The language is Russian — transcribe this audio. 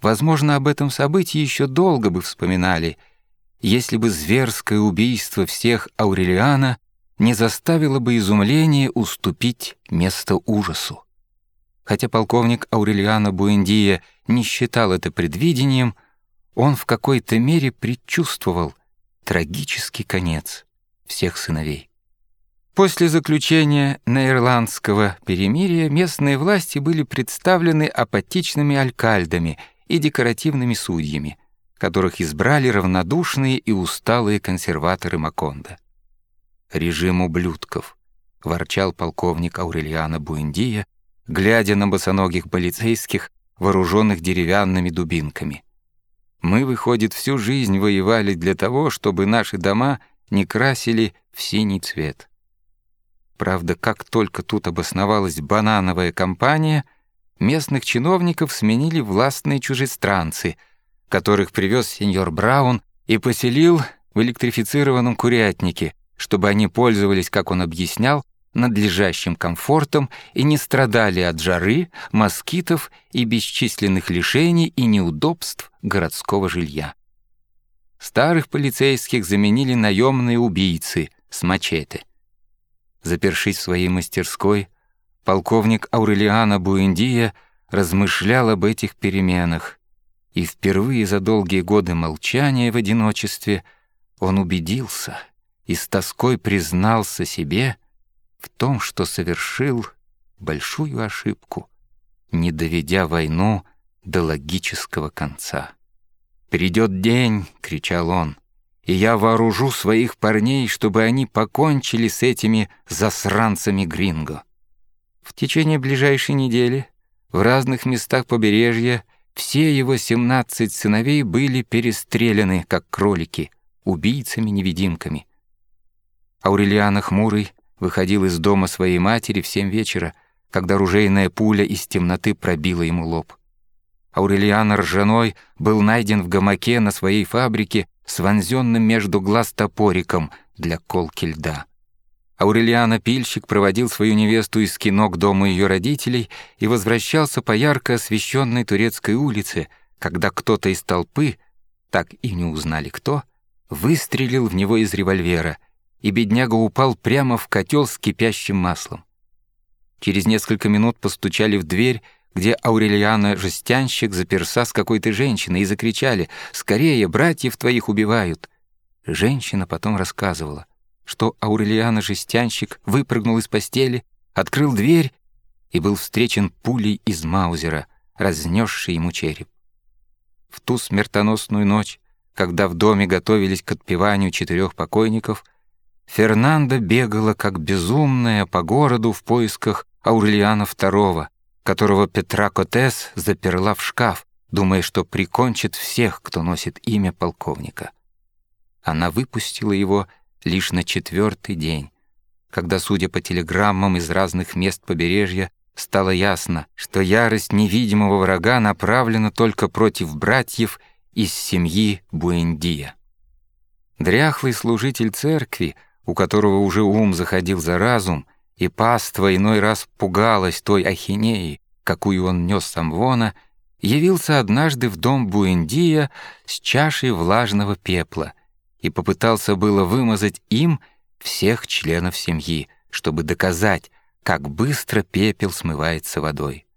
Возможно, об этом событии еще долго бы вспоминали, если бы зверское убийство всех Аурелиана не заставило бы изумление уступить место ужасу. Хотя полковник Аурелиана Буэндия не считал это предвидением, он в какой-то мере предчувствовал трагический конец всех сыновей. После заключения Нейрландского перемирия местные власти были представлены апатичными алькальдами и декоративными судьями, которых избрали равнодушные и усталые консерваторы Маконда. «Режим ублюдков», — ворчал полковник Аурельяна Буэндия, глядя на босоногих полицейских, вооруженных деревянными дубинками. «Мы, выходит, всю жизнь воевали для того, чтобы наши дома не красили в синий цвет». Правда, как только тут обосновалась банановая компания, местных чиновников сменили властные чужестранцы, которых привез сеньор Браун и поселил в электрифицированном курятнике, чтобы они пользовались, как он объяснял, надлежащим комфортом и не страдали от жары, москитов и бесчисленных лишений и неудобств городского жилья. Старых полицейских заменили наемные убийцы с мачете. Запершись в своей мастерской, полковник Аурелиана Буэндия размышлял об этих переменах, и впервые за долгие годы молчания в одиночестве он убедился и с тоской признался себе в том, что совершил большую ошибку, не доведя войну до логического конца. «Придет день», — кричал он, — и я вооружу своих парней, чтобы они покончили с этими засранцами Гринго. В течение ближайшей недели в разных местах побережья все его семнадцать сыновей были перестреляны, как кролики, убийцами-невидимками. Аурелиана Хмурый выходил из дома своей матери в семь вечера, когда ружейная пуля из темноты пробила ему лоб. Аурелиана Ржаной был найден в гамаке на своей фабрике с вонзенным между глаз топориком для колки льда. Аурелиана Пильщик проводил свою невесту из кино к дому ее родителей и возвращался по ярко освещенной турецкой улице, когда кто-то из толпы, так и не узнали кто, выстрелил в него из револьвера, и бедняга упал прямо в котел с кипящим маслом. Через несколько минут постучали в дверь, где Аурельяна Жестянщик заперса с какой-то женщиной и закричали «Скорее, братьев твоих убивают!» Женщина потом рассказывала, что Аурельяна Жестянщик выпрыгнул из постели, открыл дверь и был встречен пулей из Маузера, разнесшей ему череп. В ту смертоносную ночь, когда в доме готовились к отпеванию четырех покойников, Фернандо бегала как безумная по городу в поисках Аурельяна II, которого Петра Котес заперла в шкаф, думая, что прикончит всех, кто носит имя полковника. Она выпустила его лишь на четвертый день, когда, судя по телеграммам из разных мест побережья, стало ясно, что ярость невидимого врага направлена только против братьев из семьи Буэндия. Дряхлый служитель церкви, у которого уже ум заходил за разум, и паства иной раз пугалась той ахинеи, какую он нес с Амвона, явился однажды в дом Буэндия с чашей влажного пепла и попытался было вымазать им всех членов семьи, чтобы доказать, как быстро пепел смывается водой.